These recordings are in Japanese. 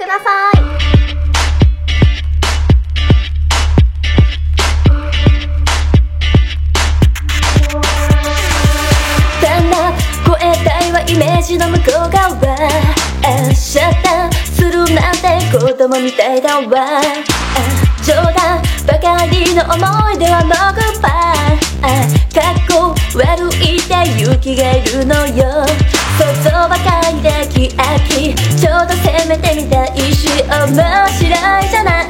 ください。だんだん超えたいはイメージの向こう側。シャッターするなんて子供みたいだわ。冗談ばかりの思い出はノグッバイ。あかっこ悪いって勇気がいるのよ。想像ばかり。でき飽き。ちょうど攻めてみたいし面白いじゃない。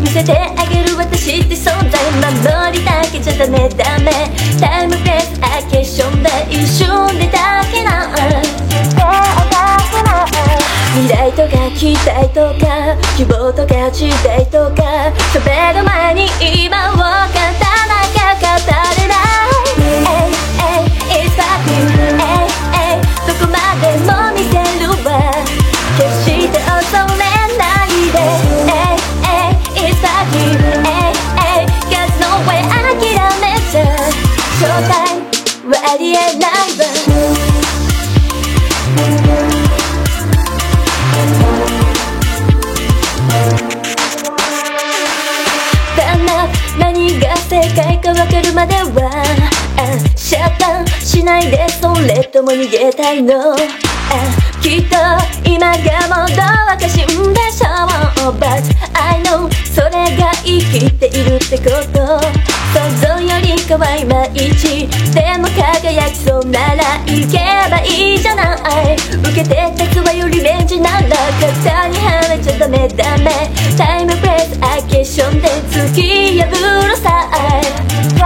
見せてあげる私って存在守りだけじゃダメダメ。タイムプレスアケーションで一瞬でだけな未来とか期待とか希望とか時代とか。喋る前に今を語らなきゃ語れない。かわかるまではあシャッターしないでそれとも逃げたいの？あきっと今がもどかしんでしょう。But I know それが生きているってこと。想像よりかはいまいちでも輝きそうなら行けばいいじゃない。受けて立つわよリベンジなら肩にはめちゃダメダメ。タイムプレスアケーションで突き破るさ昨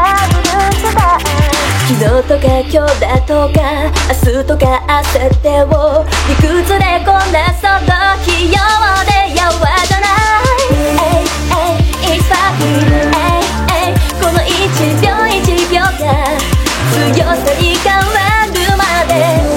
日とか今日だとか明日とか明後日を理屈でこんなその器用でやわじゃない Hey, hey, it's fucking Hey, hey この1秒1秒が強さに変わるまで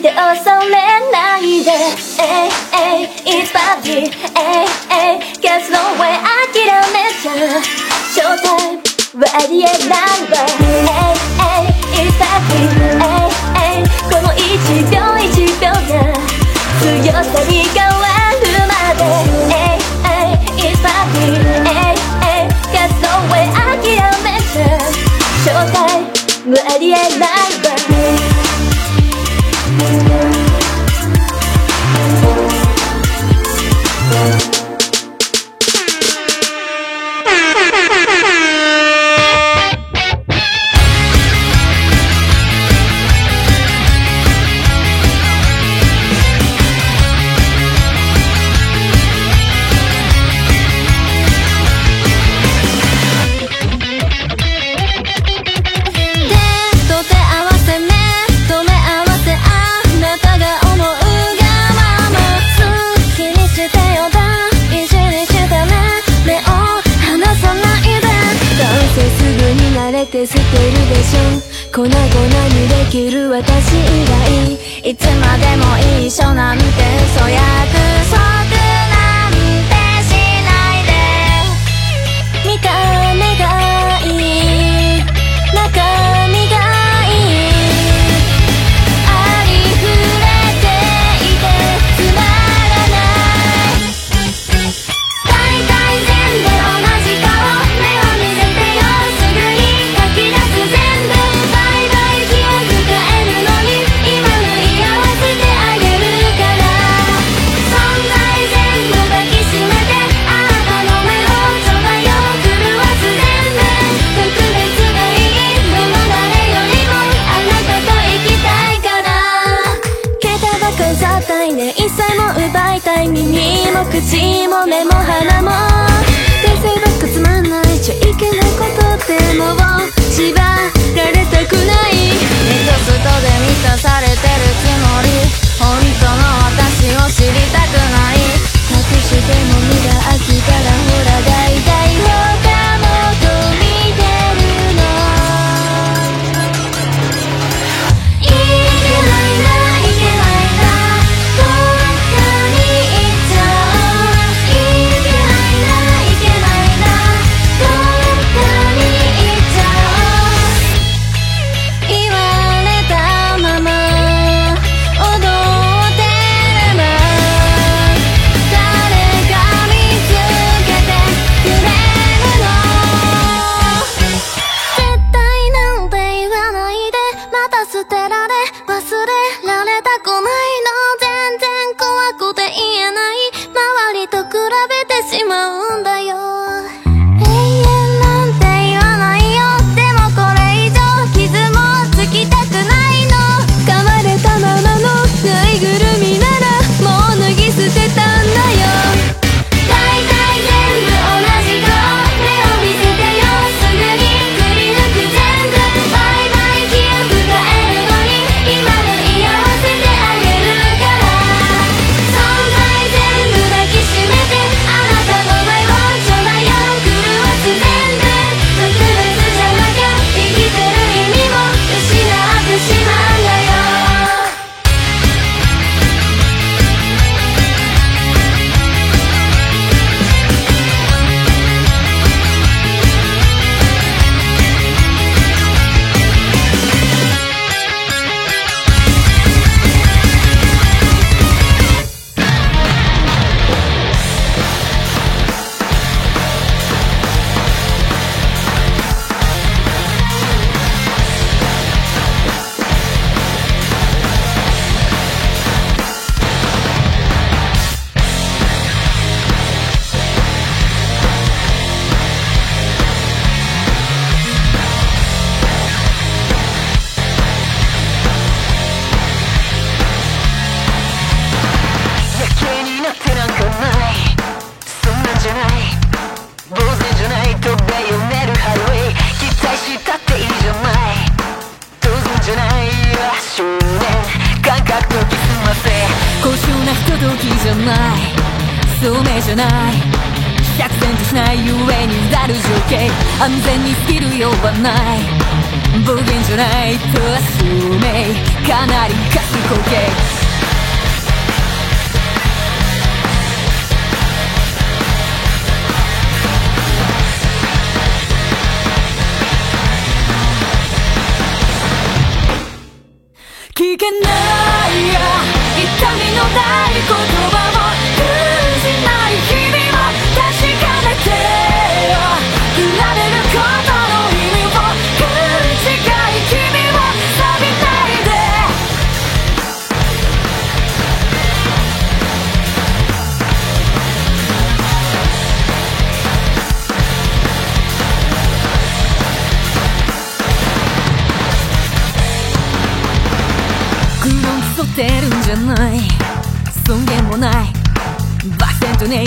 して恐れないで。えいえい is party えい。えい Guess no way 諦めちゃ正体はありえないわえいえい is party えいえいこの1秒1秒が強さに変わるまでえいえい is party えいえい Guess no way 諦めちゃ正体はあ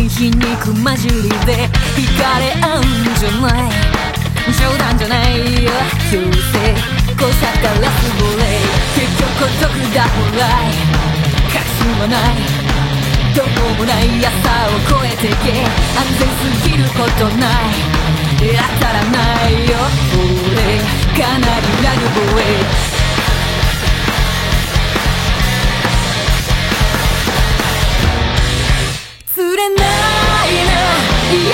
に皮肉混じりで惹かれ合うんじゃない。冗談じゃないよ。旧世こさからすぼれ結局孤独だほら確信はない。どうもない朝を越えてけ。安全すぎることない。当たらないよ。俺かなりラグボーイ。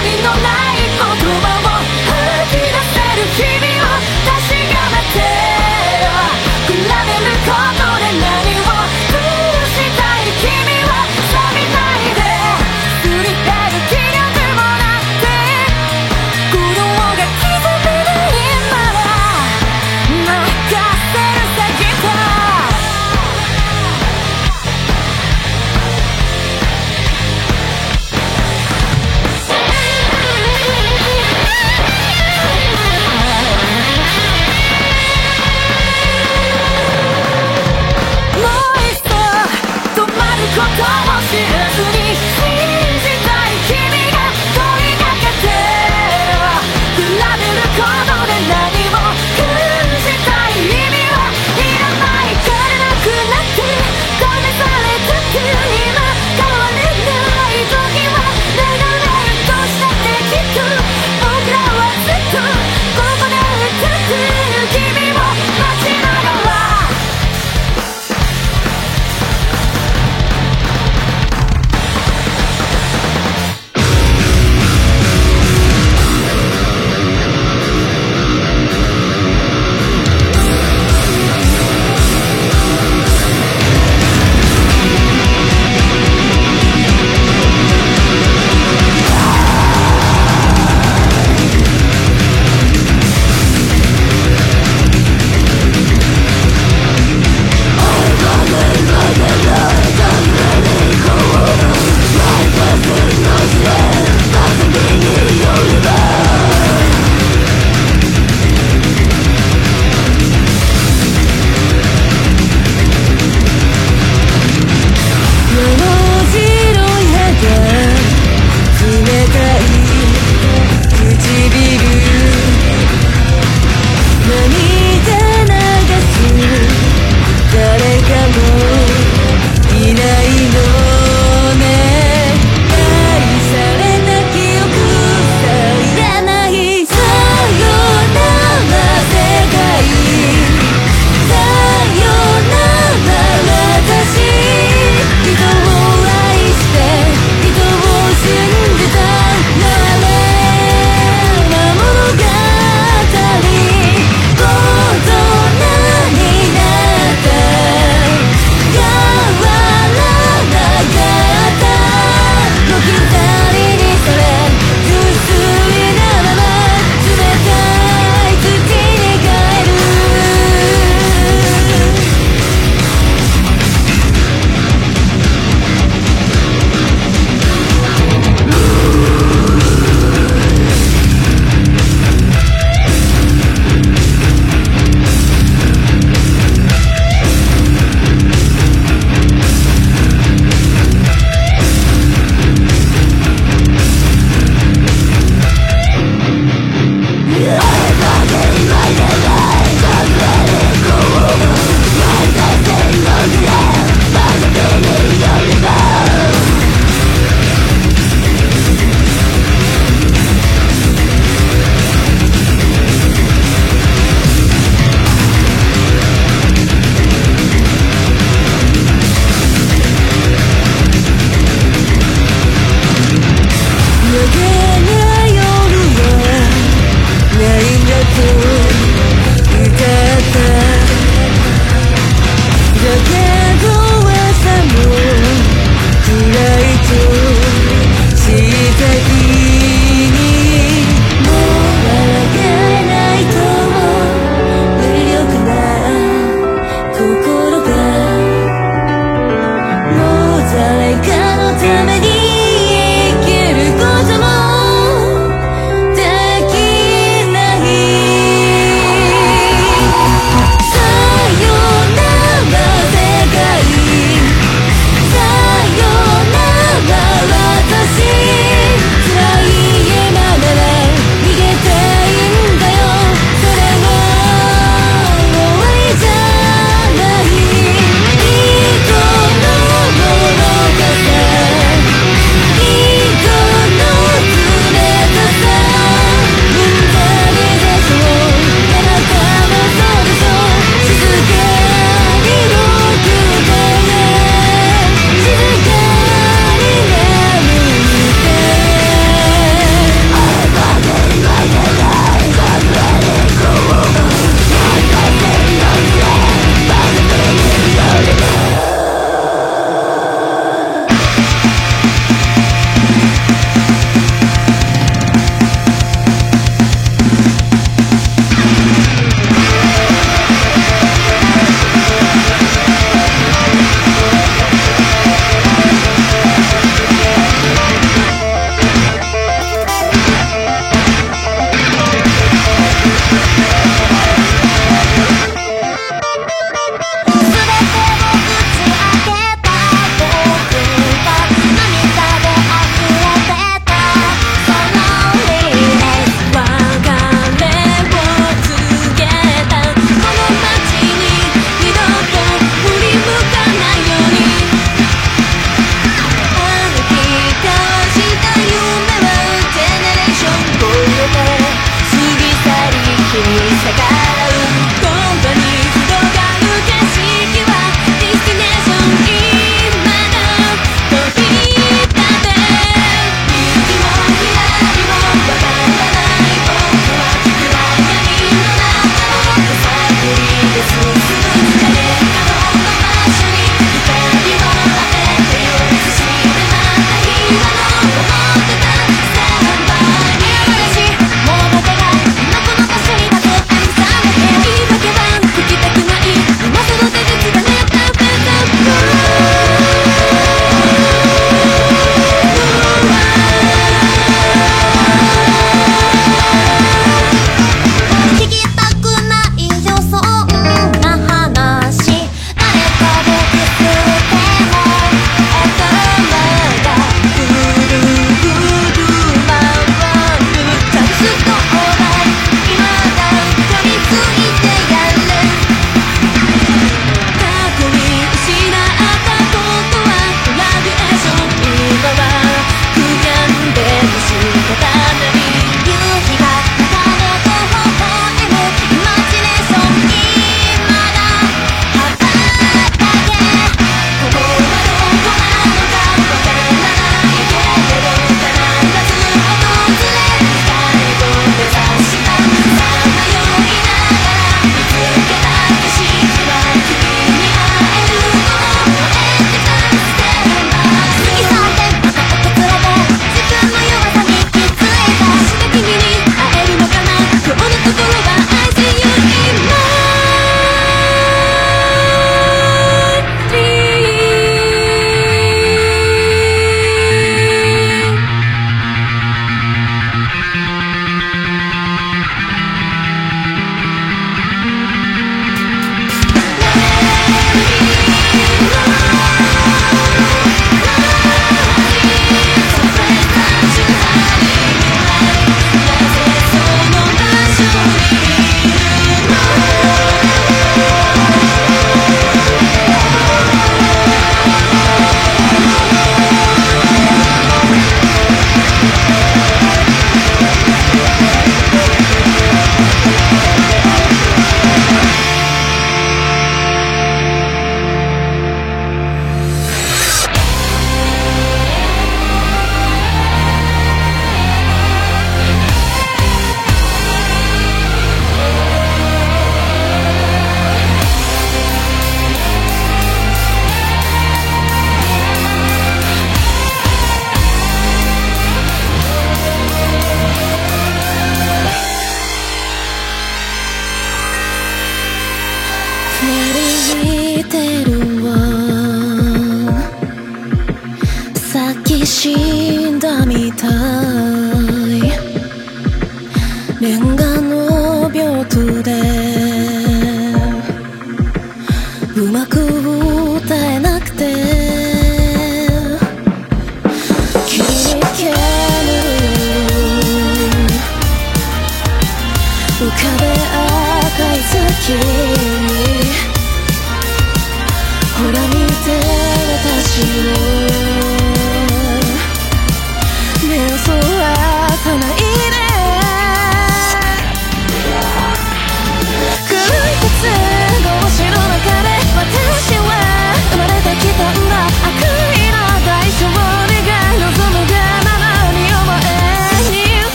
のない言葉を吐き出せる君を確かめて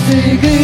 もう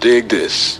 dig this.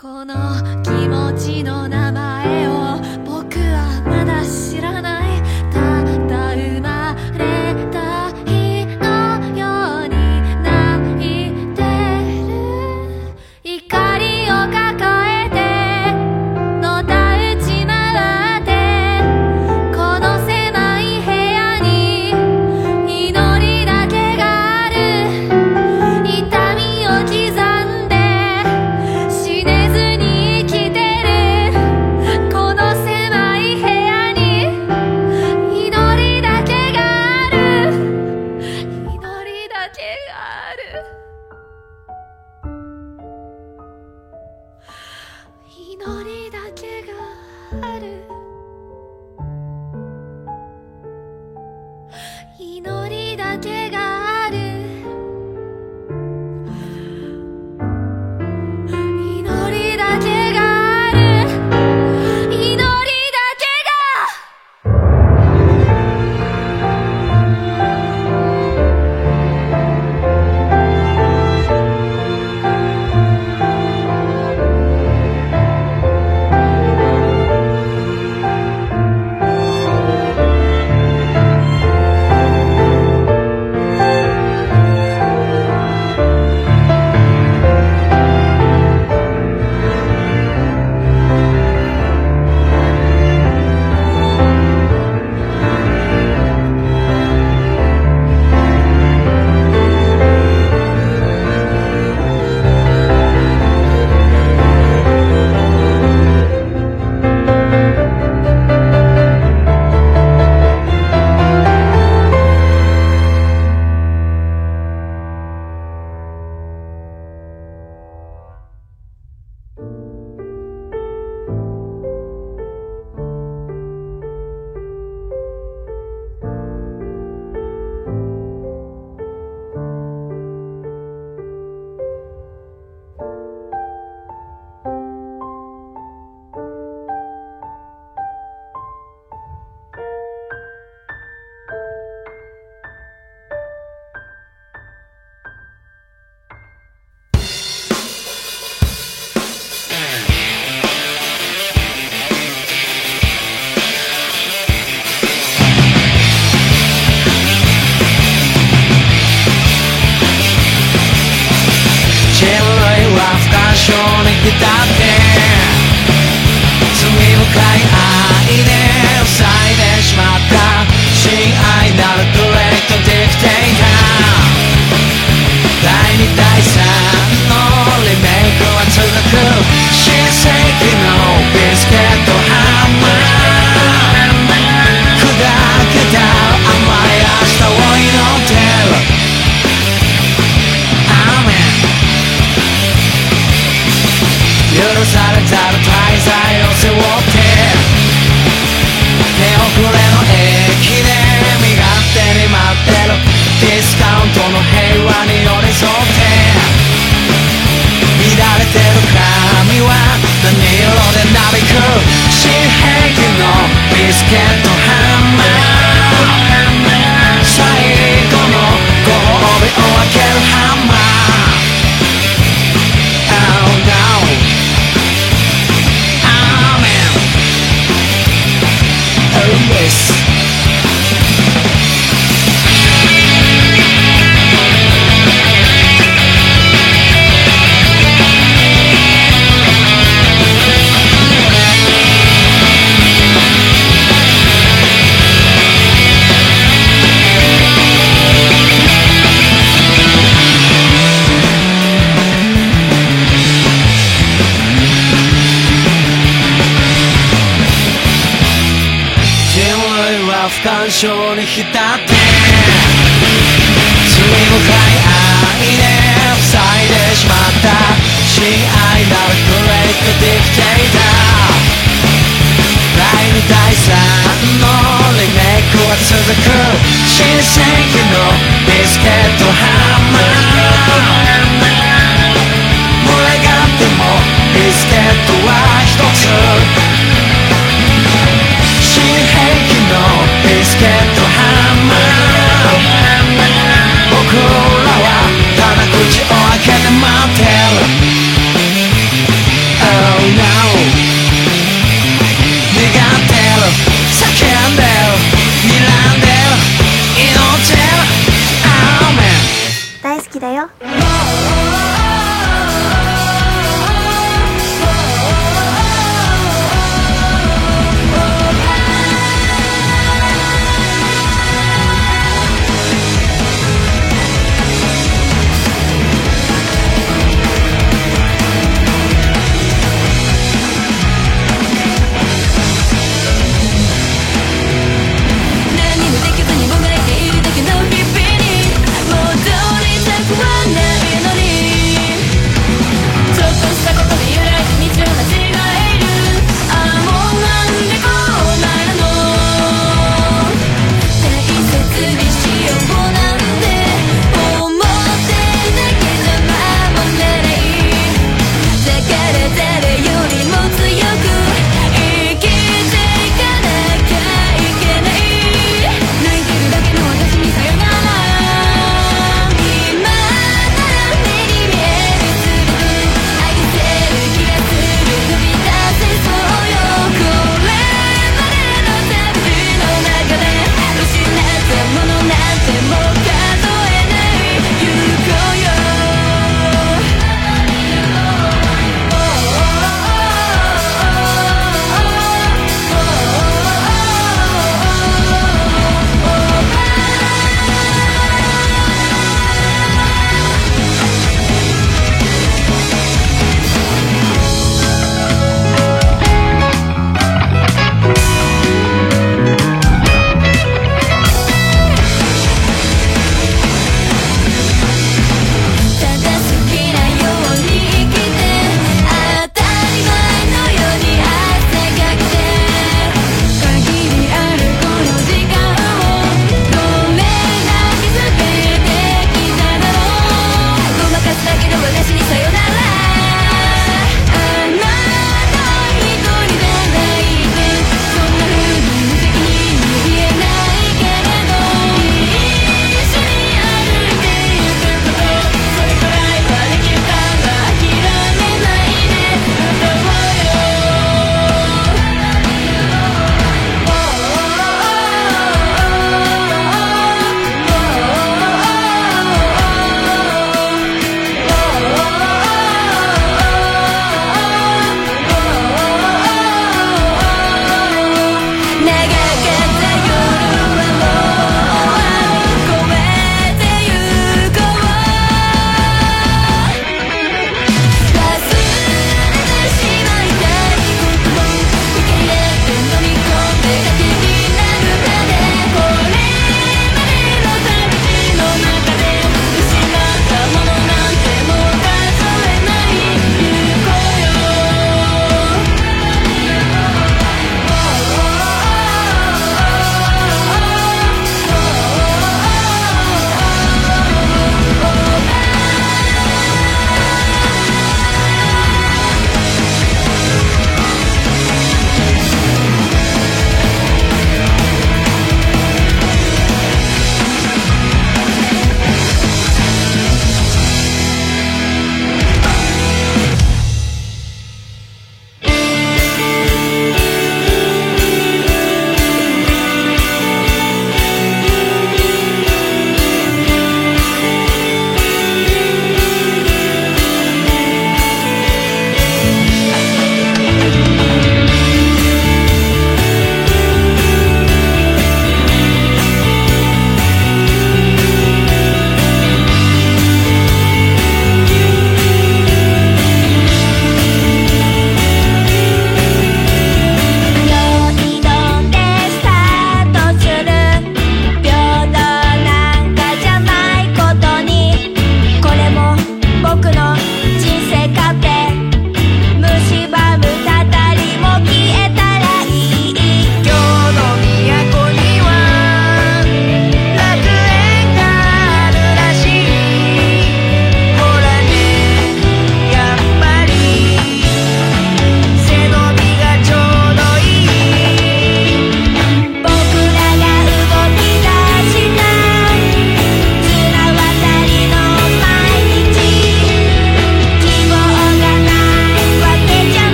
この不干渉に浸って。罪深い愛で塞いでしまった親愛なるグレイトディクテイター。第二第三のリメイクは続く。新世紀のビスケットハンマー。はただ口を開けて待ってる Oh no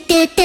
do do